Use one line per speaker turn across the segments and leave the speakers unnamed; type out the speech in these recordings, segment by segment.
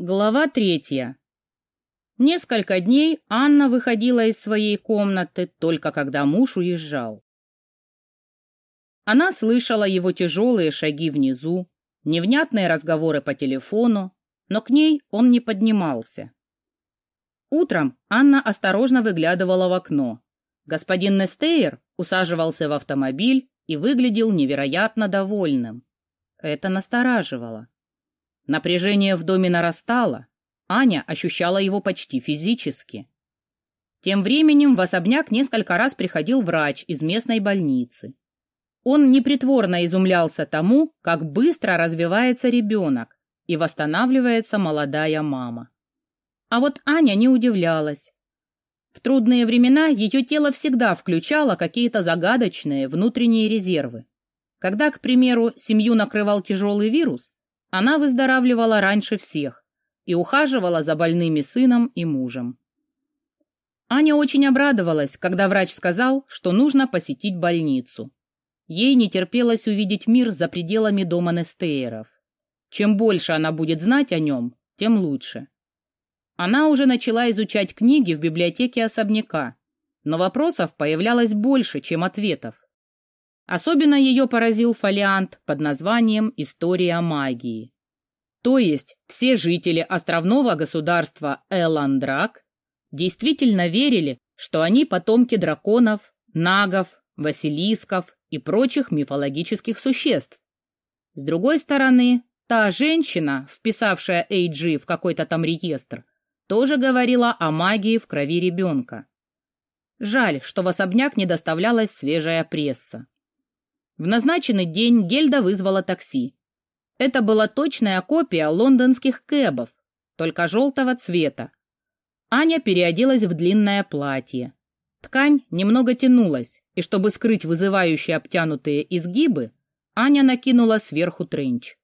Глава третья. Несколько дней Анна выходила из своей комнаты только когда муж уезжал. Она слышала его тяжелые шаги внизу, невнятные разговоры по телефону, но к ней он не поднимался. Утром Анна осторожно выглядывала в окно. Господин Нестейр усаживался в автомобиль и выглядел невероятно довольным. Это настораживало. Напряжение в доме нарастало, Аня ощущала его почти физически. Тем временем в особняк несколько раз приходил врач из местной больницы. Он непритворно изумлялся тому, как быстро развивается ребенок и восстанавливается молодая мама. А вот Аня не удивлялась. В трудные времена ее тело всегда включало какие-то загадочные внутренние резервы. Когда, к примеру, семью накрывал тяжелый вирус, она выздоравливала раньше всех и ухаживала за больными сыном и мужем. Аня очень обрадовалась, когда врач сказал, что нужно посетить больницу. Ей не терпелось увидеть мир за пределами дома Нестееров. Чем больше она будет знать о нем, тем лучше. Она уже начала изучать книги в библиотеке особняка, но вопросов появлялось больше, чем ответов. Особенно ее поразил фолиант под названием «История магии». То есть все жители островного государства Эландрак действительно верили, что они потомки драконов, нагов, василисков и прочих мифологических существ. С другой стороны, та женщина, вписавшая Эйджи в какой-то там реестр, тоже говорила о магии в крови ребенка. Жаль, что в особняк не доставлялась свежая пресса. В назначенный день Гельда вызвала такси. Это была точная копия лондонских кэбов, только желтого цвета. Аня переоделась в длинное платье. Ткань немного тянулась, и чтобы скрыть вызывающие обтянутые изгибы, Аня накинула сверху тренч.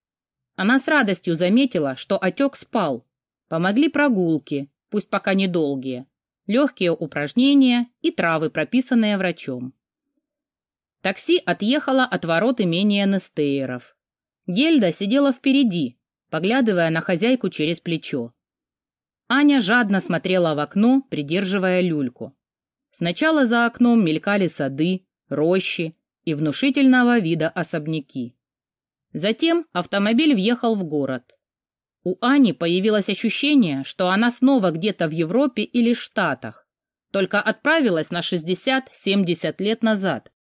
Она с радостью заметила, что отек спал. Помогли прогулки, пусть пока недолгие, легкие упражнения и травы, прописанные врачом. Такси отъехало от ворот имения Нестейеров. Гельда сидела впереди, поглядывая на хозяйку через плечо. Аня жадно смотрела в окно, придерживая люльку. Сначала за окном мелькали сады, рощи и внушительного вида особняки. Затем автомобиль въехал в город. У Ани появилось ощущение, что она снова где-то в Европе или Штатах, только отправилась на 60-70 лет назад,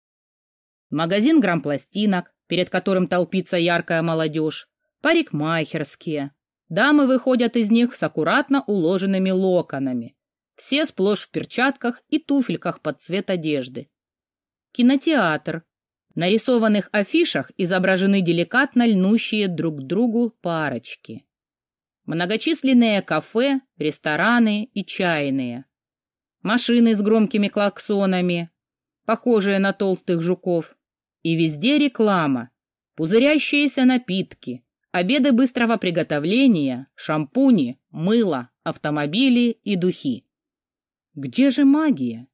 магазин грампластинок, перед которым толпится яркая молодежь, парикмахерские. Дамы выходят из них с аккуратно уложенными локонами, все сплошь в перчатках и туфельках под цвет одежды. Кинотеатр. На рисованных афишах изображены деликатно льнущие друг к другу парочки. Многочисленные кафе, рестораны и чайные. Машины с громкими клаксонами, похожие на толстых жуков, и везде реклама, пузырящиеся напитки, обеды быстрого приготовления, шампуни, мыло, автомобили и духи. Где же магия?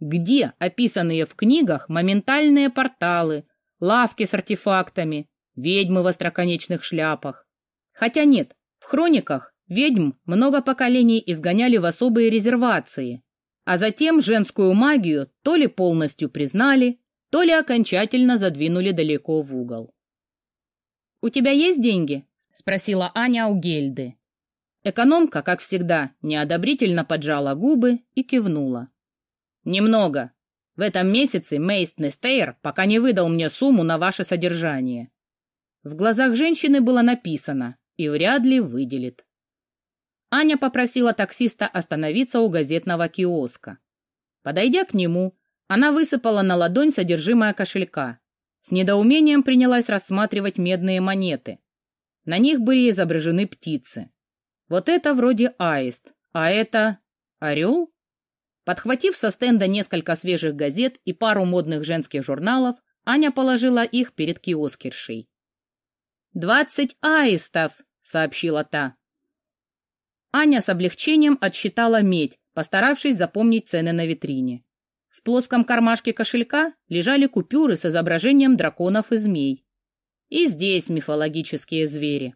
Где описанные в книгах моментальные порталы, лавки с артефактами, ведьмы в остроконечных шляпах? Хотя нет, в хрониках ведьм много поколений изгоняли в особые резервации, а затем женскую магию то ли полностью признали, то ли окончательно задвинули далеко в угол. «У тебя есть деньги?» — спросила Аня у Гельды. Экономка, как всегда, неодобрительно поджала губы и кивнула. «Немного. В этом месяце Мейст Нестейр пока не выдал мне сумму на ваше содержание». В глазах женщины было написано «и вряд ли выделит». Аня попросила таксиста остановиться у газетного киоска. Подойдя к нему, она высыпала на ладонь содержимое кошелька. С недоумением принялась рассматривать медные монеты. На них были изображены птицы. Вот это вроде аист, а это орел? Подхватив со стенда несколько свежих газет и пару модных женских журналов, Аня положила их перед киоскершей. «Двадцать аистов!» — сообщила та. Аня с облегчением отсчитала медь, постаравшись запомнить цены на витрине. В плоском кармашке кошелька лежали купюры с изображением драконов и змей. И здесь мифологические звери.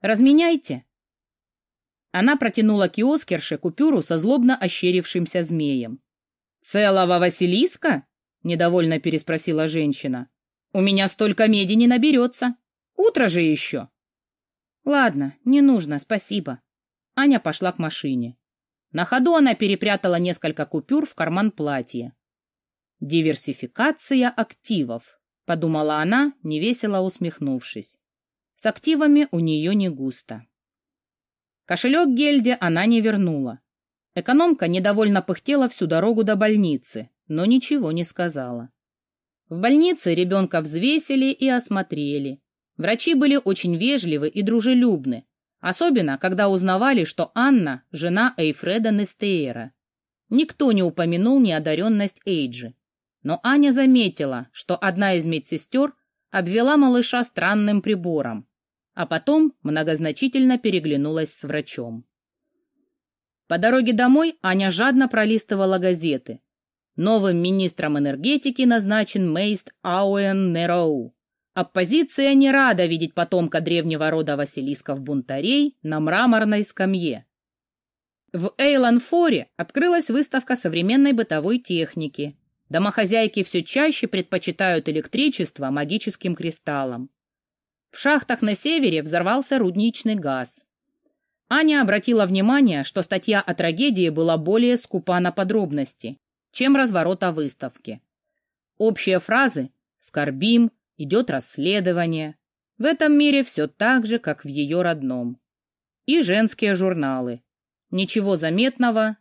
«Разменяйте!» Она протянула киоскерше купюру со злобно ощерившимся змеем. «Целого Василиска?» — недовольно переспросила женщина. «У меня столько меди не наберется. Утро же еще». «Ладно, не нужно, спасибо». Аня пошла к машине. На ходу она перепрятала несколько купюр в карман платья. «Диверсификация активов», — подумала она, невесело усмехнувшись. С активами у нее не густо. Кошелек Гельде она не вернула. Экономка недовольно пыхтела всю дорогу до больницы, но ничего не сказала. В больнице ребенка взвесили и осмотрели. Врачи были очень вежливы и дружелюбны, особенно когда узнавали, что Анна – жена Эйфреда Нестеера. Никто не упомянул неодаренность Эйджи. Но Аня заметила, что одна из медсестер обвела малыша странным прибором, а потом многозначительно переглянулась с врачом. По дороге домой Аня жадно пролистывала газеты. Новым министром энергетики назначен Мейст Ауэн Нероу. Оппозиция не рада видеть потомка древнего рода Василисков-бунтарей на мраморной скамье. В Эйланфоре открылась выставка современной бытовой техники. Домохозяйки все чаще предпочитают электричество магическим кристаллам. В шахтах на севере взорвался рудничный газ. Аня обратила внимание, что статья о трагедии была более скупа на подробности, чем разворот о выставке. Общие фразы «скорбим», «идет расследование» в этом мире все так же, как в ее родном. И женские журналы. Ничего заметного,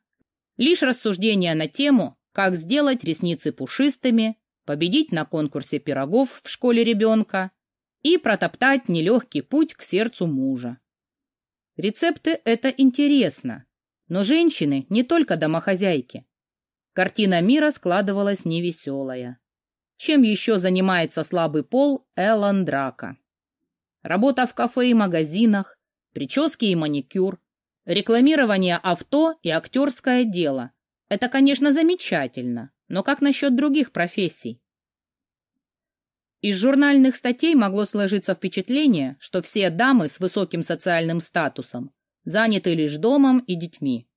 лишь рассуждения на тему, как сделать ресницы пушистыми, победить на конкурсе пирогов в школе ребенка, и протоптать нелегкий путь к сердцу мужа. Рецепты — это интересно, но женщины не только домохозяйки. Картина мира складывалась невеселая. Чем еще занимается слабый пол Эллен Драка? Работа в кафе и магазинах, прически и маникюр, рекламирование авто и актерское дело. Это, конечно, замечательно, но как насчет других профессий? Из журнальных статей могло сложиться впечатление, что все дамы с высоким социальным статусом заняты лишь домом и детьми.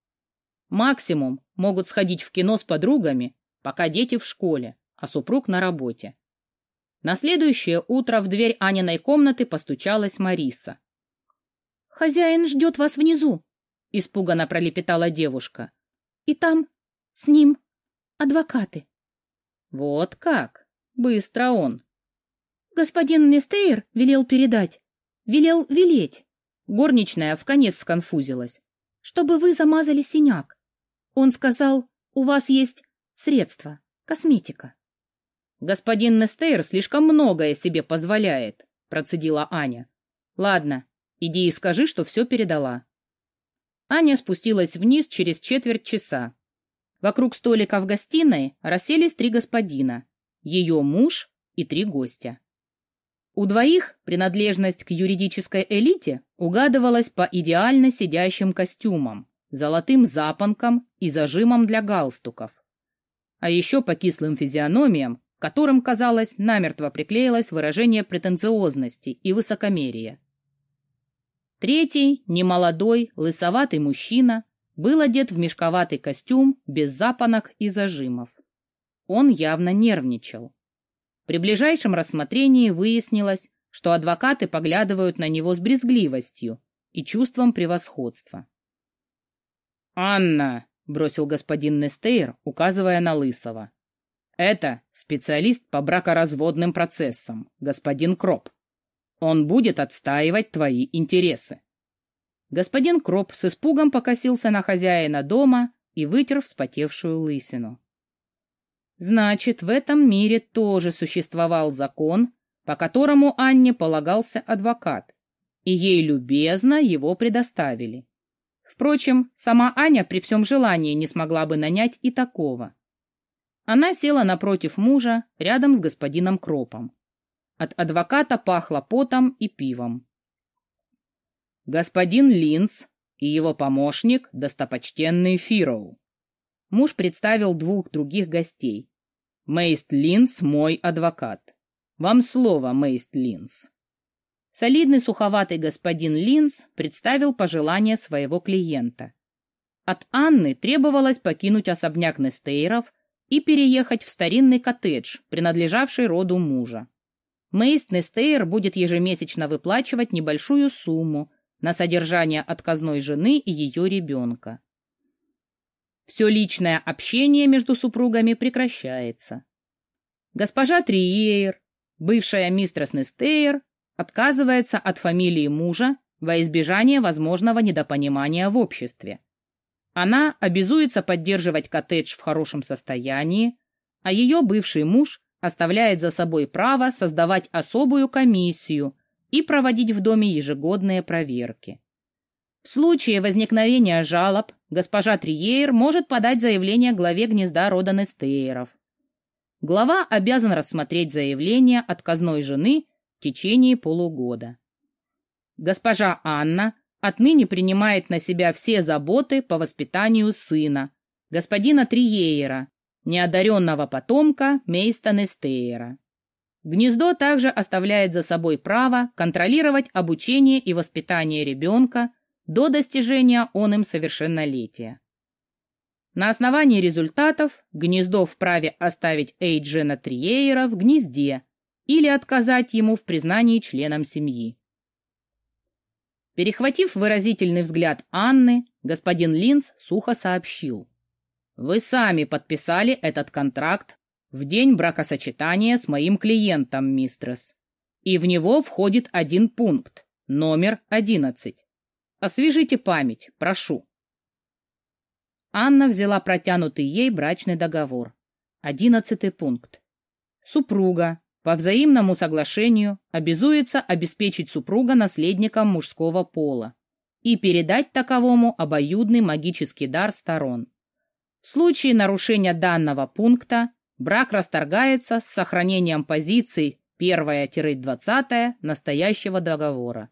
Максимум могут сходить в кино с подругами, пока дети в школе, а супруг на работе. На следующее утро в дверь Аниной комнаты постучалась Мариса. «Хозяин ждет вас внизу», — испуганно пролепетала девушка. «И там, с ним, адвокаты». «Вот как! Быстро он!» Господин Нестейр велел передать. Велел велеть. Горничная в конец сконфузилась. Чтобы вы замазали синяк. Он сказал, у вас есть средства, косметика. Господин Нестейр слишком многое себе позволяет, процедила Аня. Ладно, иди и скажи, что все передала. Аня спустилась вниз через четверть часа. Вокруг столика в гостиной расселись три господина, ее муж и три гостя. У двоих принадлежность к юридической элите угадывалась по идеально сидящим костюмам, золотым запонкам и зажимам для галстуков. А еще по кислым физиономиям, которым, казалось, намертво приклеилось выражение претенциозности и высокомерия. Третий, немолодой, лысоватый мужчина, был одет в мешковатый костюм без запонок и зажимов. Он явно нервничал. При ближайшем рассмотрении выяснилось, что адвокаты поглядывают на него с брезгливостью и чувством превосходства. «Анна!» — бросил господин Нестейр, указывая на Лысого. «Это специалист по бракоразводным процессам, господин Кроп. Он будет отстаивать твои интересы». Господин Кроп с испугом покосился на хозяина дома и вытер вспотевшую лысину. Значит, в этом мире тоже существовал закон, по которому Анне полагался адвокат, и ей любезно его предоставили. Впрочем, сама Аня при всем желании не смогла бы нанять и такого. Она села напротив мужа, рядом с господином Кропом. От адвоката пахло потом и пивом. Господин Линц и его помощник, достопочтенный Фироу. Муж представил двух других гостей. Мейст Линс мой адвокат. Вам слово, Мейст Линс. солидный суховатый господин Линз представил пожелания своего клиента. От Анны требовалось покинуть особняк Нестейров и переехать в старинный коттедж, принадлежавший роду мужа. Мейст Нестейр будет ежемесячно выплачивать небольшую сумму на содержание отказной жены и ее ребенка. Все личное общение между супругами прекращается. Госпожа Триейр, бывшая мистрess Нестейр, отказывается от фамилии мужа во избежание возможного недопонимания в обществе. Она обязуется поддерживать коттедж в хорошем состоянии, а ее бывший муж оставляет за собой право создавать особую комиссию и проводить в доме ежегодные проверки. В случае возникновения жалоб госпожа Триейр может подать заявление главе гнезда рода Нестейров. Глава обязан рассмотреть заявление отказной жены в течение полугода. Госпожа Анна отныне принимает на себя все заботы по воспитанию сына, господина Триейра, неодаренного потомка Мейста Нестейра. Гнездо также оставляет за собой право контролировать обучение и воспитание ребенка до достижения он им совершеннолетия. На основании результатов гнездо вправе оставить Эйджена Триейра в гнезде или отказать ему в признании членом семьи. Перехватив выразительный взгляд Анны, господин Линц сухо сообщил. «Вы сами подписали этот контракт в день бракосочетания с моим клиентом, мистрес. И в него входит один пункт, номер одиннадцать. Освежите память, прошу. Анна взяла протянутый ей брачный договор. Одиннадцатый пункт. Супруга по взаимному соглашению обязуется обеспечить супруга наследником мужского пола и передать таковому обоюдный магический дар сторон. В случае нарушения данного пункта брак расторгается с сохранением позиций 1-20 настоящего договора.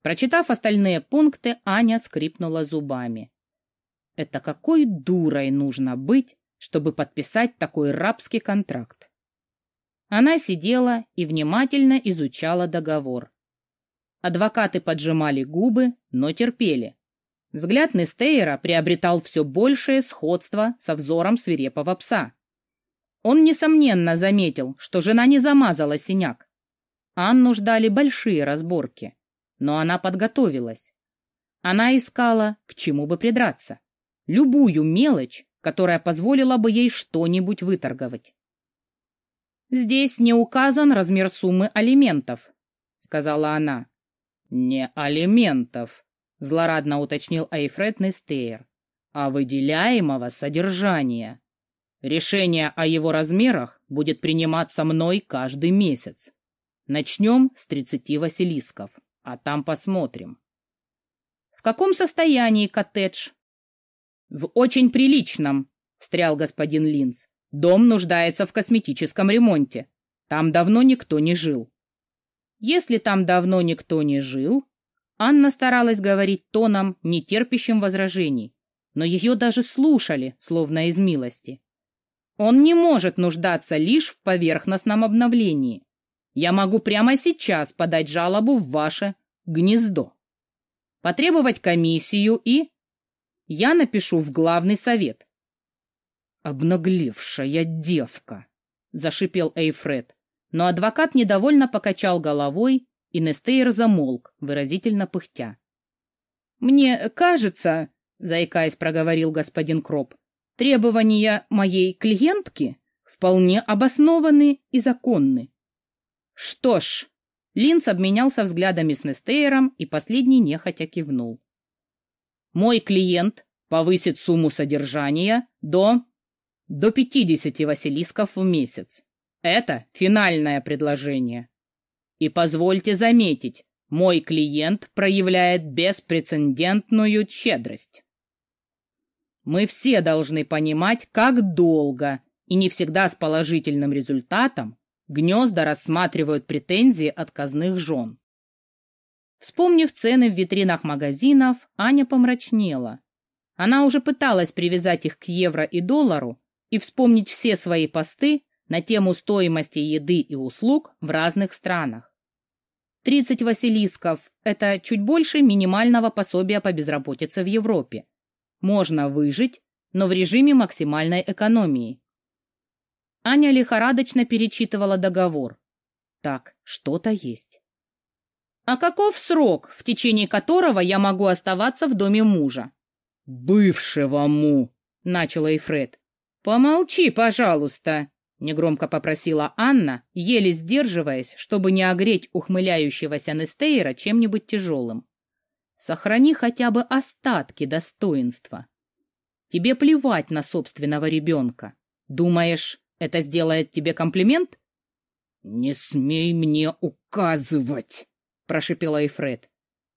Прочитав остальные пункты, Аня скрипнула зубами. Это какой дурой нужно быть, чтобы подписать такой рабский контракт? Она сидела и внимательно изучала договор. Адвокаты поджимали губы, но терпели. Взгляд Нестейра приобретал все большее сходство со взором свирепого пса. Он, несомненно, заметил, что жена не замазала синяк. Анну ждали большие разборки но она подготовилась. Она искала, к чему бы придраться. Любую мелочь, которая позволила бы ей что-нибудь выторговать. «Здесь не указан размер суммы алиментов», — сказала она. «Не алиментов», — злорадно уточнил Айфред Нестейр, «а выделяемого содержания. Решение о его размерах будет приниматься мной каждый месяц. Начнем с тридцати василисков» а там посмотрим. В каком состоянии коттедж? В очень приличном, встрял господин Линз. Дом нуждается в косметическом ремонте. Там давно никто не жил. Если там давно никто не жил, Анна старалась говорить тоном, не терпящим возражений, но ее даже слушали, словно из милости. Он не может нуждаться лишь в поверхностном обновлении. Я могу прямо сейчас подать жалобу в ваше гнездо. Потребовать комиссию и... Я напишу в главный совет. «Обнаглевшая девка!» — зашипел Эйфред. Но адвокат недовольно покачал головой, и Нестейр замолк, выразительно пыхтя. «Мне кажется, — заикаясь, проговорил господин Кроп, — требования моей клиентки вполне обоснованы и законны. Что ж, Линц обменялся взглядами с Нестейром, и последний нехотя кивнул. Мой клиент повысит сумму содержания до... до 50 василисков в месяц. Это финальное предложение. И позвольте заметить, мой клиент проявляет беспрецедентную щедрость. Мы все должны понимать, как долго и не всегда с положительным результатом Гнезда рассматривают претензии отказных жен. Вспомнив цены в витринах магазинов, Аня помрачнела. Она уже пыталась привязать их к евро и доллару и вспомнить все свои посты на тему стоимости еды и услуг в разных странах. 30 василисков – это чуть больше минимального пособия по безработице в Европе. Можно выжить, но в режиме максимальной экономии. Аня лихорадочно перечитывала договор. Так, что-то есть. А каков срок, в течение которого я могу оставаться в доме мужа?
Бывшего му, начала Эйфред.
Помолчи, пожалуйста, негромко попросила Анна, еле сдерживаясь, чтобы не огреть ухмыляющегося Нестейра чем-нибудь тяжелым. Сохрани хотя бы остатки достоинства. Тебе плевать на собственного ребенка. Думаешь, это сделает тебе комплимент?
Не смей мне указывать, — прошипела Эйфред.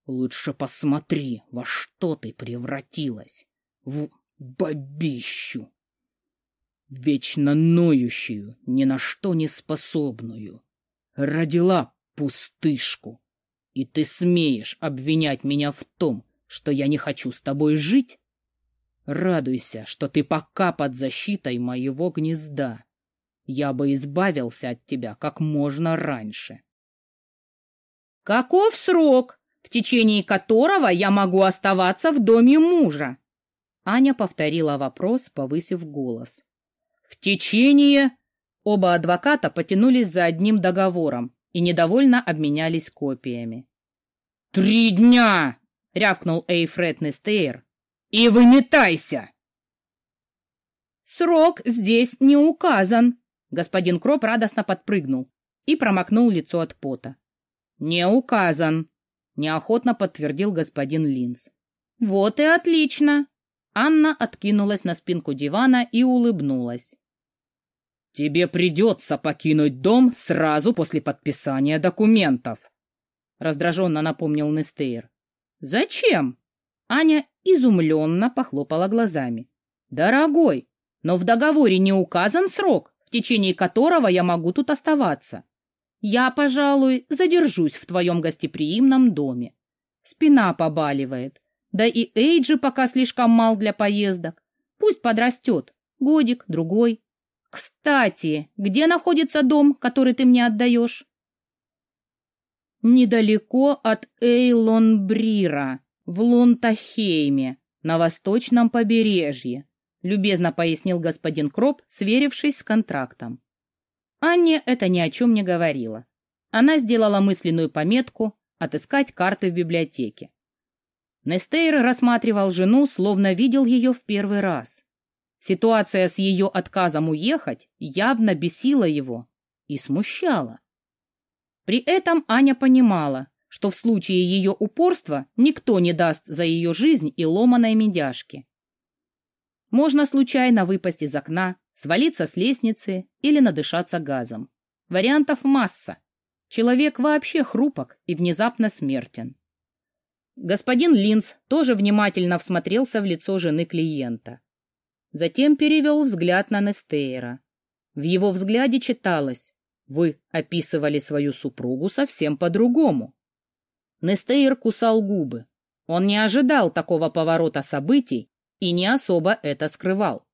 «Лучше посмотри, во что ты превратилась. В бабищу. Вечно ноющую, ни на что не способную. Родила пустышку. И ты смеешь обвинять меня в том, что я не хочу с тобой жить? Радуйся, что ты пока под защитой моего гнезда. Я бы избавился от тебя как можно раньше.
Каков срок, в течение которого я могу оставаться в доме мужа? Аня повторила вопрос, повысив голос. В течение... Оба адвоката потянулись за одним договором и недовольно обменялись копиями.
«Три дня!» — рявкнул Эйфред Нестейр. «И выметайся!»
«Срок здесь не указан!» Господин Кроп радостно подпрыгнул и промокнул лицо от пота. «Не указан», — неохотно подтвердил господин Линц. «Вот и отлично!» Анна откинулась на спинку дивана и улыбнулась.
«Тебе придется покинуть дом сразу после подписания документов», — раздраженно напомнил Нестейр.
«Зачем?» Аня изумленно похлопала глазами. «Дорогой, но в договоре не указан срок, в течение которого я могу тут оставаться. Я, пожалуй, задержусь в твоем гостеприимном доме. Спина побаливает. Да и Эйджи пока слишком мал для поездок. Пусть подрастет. Годик, другой. Кстати, где находится дом, который ты мне отдаешь? Недалеко от Эйлон-Брира, в Лунтахейме, на восточном побережье, любезно пояснил господин Кроп, сверившись с контрактом. Анне это ни о чем не говорило. Она сделала мысленную пометку «Отыскать карты в библиотеке». Нестейр рассматривал жену, словно видел ее в первый раз. Ситуация с ее отказом уехать явно бесила его и смущала. При этом Аня понимала, что в случае ее упорства никто не даст за ее жизнь и ломаной медяшки. Можно случайно выпасть из окна, свалиться с лестницы или надышаться газом. Вариантов масса. Человек вообще хрупок и внезапно смертен. Господин Линц тоже внимательно всмотрелся в лицо жены клиента. Затем перевел взгляд на Нестейра. В его взгляде читалось «Вы описывали свою супругу совсем по-другому». Нестейр кусал губы. Он не ожидал такого поворота событий и не особо это скрывал.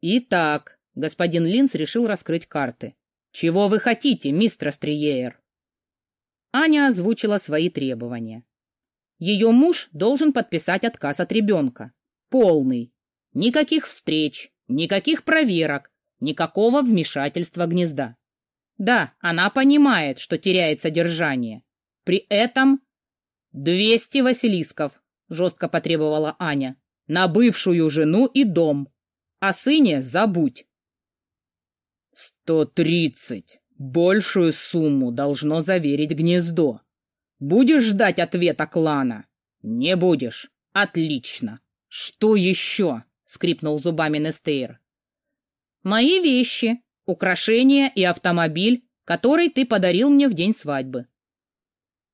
«Итак», — господин Линс решил раскрыть карты. «Чего вы хотите, мистер Стриеер?» Аня озвучила свои требования. Ее муж должен подписать отказ от ребенка. Полный. Никаких встреч, никаких проверок, никакого вмешательства гнезда. Да, она понимает, что теряет содержание. При этом... «Двести василисков», — жестко потребовала Аня, — «на бывшую жену и дом. О сыне забудь.
Сто тридцать. Большую сумму должно заверить гнездо. Будешь ждать ответа клана? Не будешь. Отлично. Что еще? Скрипнул зубами Нестейр.
Мои вещи, украшения и автомобиль, который ты подарил мне в день свадьбы.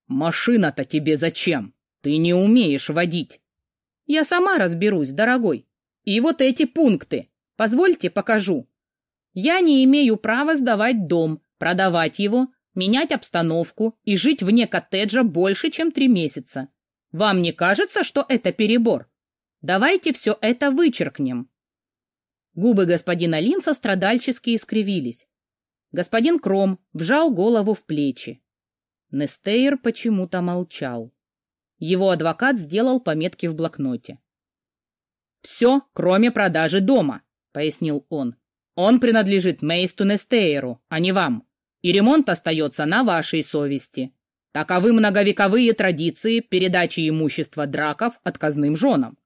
Машина-то тебе зачем? Ты не умеешь водить.
Я сама разберусь, дорогой. И вот эти пункты. Позвольте, покажу. Я не имею права сдавать дом, продавать его, менять обстановку и жить вне коттеджа больше, чем три месяца. Вам не кажется, что это перебор? Давайте все это вычеркнем. Губы господина Линца страдальчески искривились. Господин Кром вжал голову в плечи. Нестейр почему-то молчал. Его адвокат сделал пометки в блокноте. «Все, кроме продажи дома», — пояснил он. «Он принадлежит Мейсту Нестейру, а не вам, и ремонт остается на вашей совести. Таковы многовековые традиции передачи имущества драков отказным женам.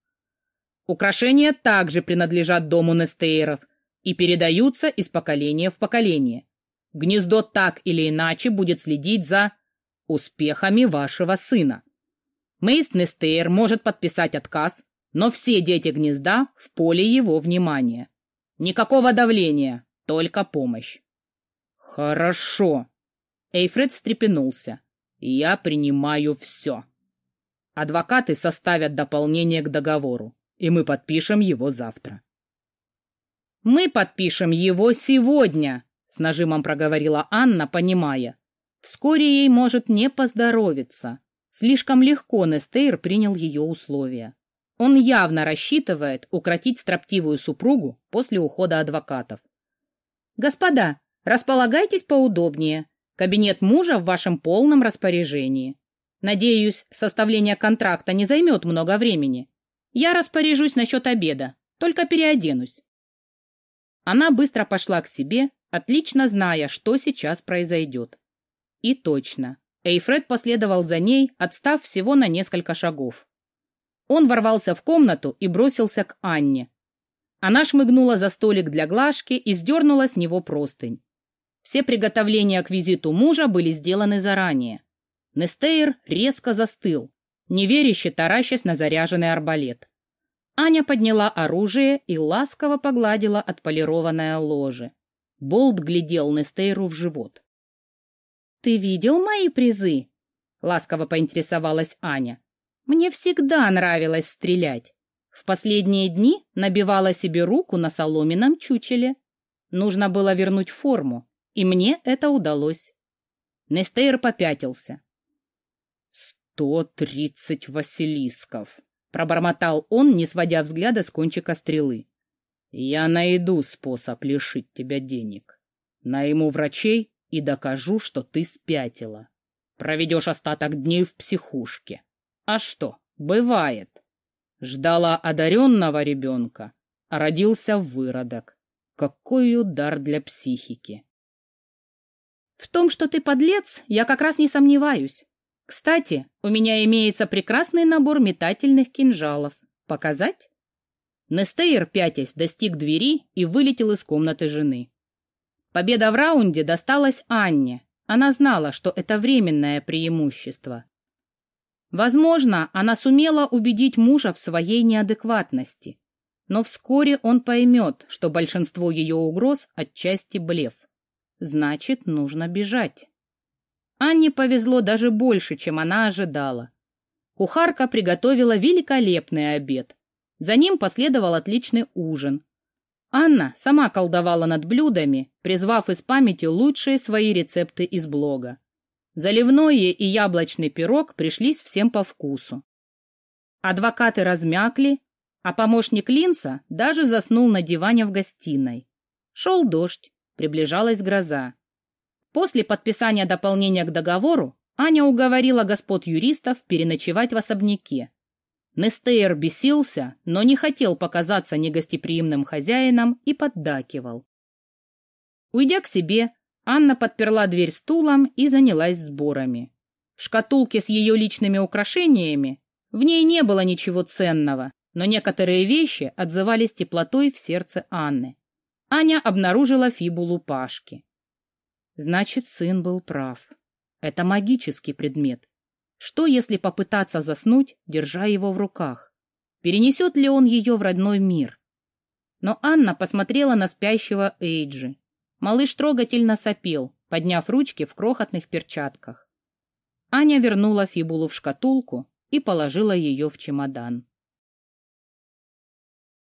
Украшения также принадлежат дому Нестейров и передаются из поколения в поколение. Гнездо так или иначе будет следить за успехами вашего сына. Мейст Нестейр может подписать отказ, но все дети гнезда в поле его внимания. Никакого давления, только помощь. Хорошо. Эйфред встрепенулся. Я принимаю все. Адвокаты составят дополнение к договору, и мы подпишем его завтра. Мы подпишем его сегодня, с нажимом проговорила Анна, понимая. Вскоре ей может не поздоровиться. Слишком легко Нестейр принял ее условия. Он явно рассчитывает укротить строптивую супругу после ухода адвокатов. «Господа, располагайтесь поудобнее. Кабинет мужа в вашем полном распоряжении. Надеюсь, составление контракта не займет много времени. Я распоряжусь насчет обеда, только переоденусь. Она быстро пошла к себе, отлично зная, что сейчас произойдет. И точно. Эйфред последовал за ней, отстав всего на несколько шагов. Он ворвался в комнату и бросился к Анне. Она шмыгнула за столик для глажки и сдернула с него простынь. Все приготовления к визиту мужа были сделаны заранее. Нестейр резко застыл, неверяще таращась на заряженный арбалет. Аня подняла оружие и ласково погладила отполированное ложе. Болт глядел Нестейру в живот. «Ты видел мои призы?» — ласково поинтересовалась Аня. «Мне всегда нравилось стрелять. В последние дни набивала себе руку на соломенном чучеле. Нужно было вернуть форму, и мне это удалось. Нестейр попятился. «Сто тридцать василисков!» — пробормотал он, не сводя взгляда с кончика стрелы. «Я найду способ лишить тебя денег. Найму врачей и докажу, что ты спятила. Проведешь остаток дней в психушке. А что, бывает. Ждала одаренного ребенка, а родился выродок. Какой удар для психики!» В том, что ты подлец, я как раз не сомневаюсь. Кстати, у меня имеется прекрасный набор метательных кинжалов. Показать? Нестейр, пятясь, достиг двери и вылетел из комнаты жены. Победа в раунде досталась Анне. Она знала, что это временное преимущество. Возможно, она сумела убедить мужа в своей неадекватности, но вскоре он поймет, что большинство ее угроз отчасти блеф. Значит, нужно бежать. Анне повезло даже больше, чем она ожидала. Кухарка приготовила великолепный обед. За ним последовал отличный ужин. Анна сама колдовала над блюдами, призвав из памяти лучшие свои рецепты из блога. Заливное и яблочный пирог пришлись всем по вкусу. Адвокаты размякли, а помощник Линса даже заснул на диване в гостиной. Шел дождь. Приближалась гроза. После подписания дополнения к договору Аня уговорила господ юристов переночевать в особняке. Нестейр бесился, но не хотел показаться негостеприимным хозяином и поддакивал. Уйдя к себе, Анна подперла дверь стулом и занялась сборами. В шкатулке с ее личными украшениями в ней не было ничего ценного, но некоторые вещи отзывались теплотой в сердце Анны. Аня обнаружила фибулу Пашки. Значит, сын был прав. Это магический предмет. Что, если попытаться заснуть, держа его в руках? Перенесет ли он ее в родной мир? Но Анна посмотрела на спящего Эйджи. Малыш трогательно сопел, подняв ручки в крохотных перчатках. Аня вернула фибулу в шкатулку и положила ее в чемодан.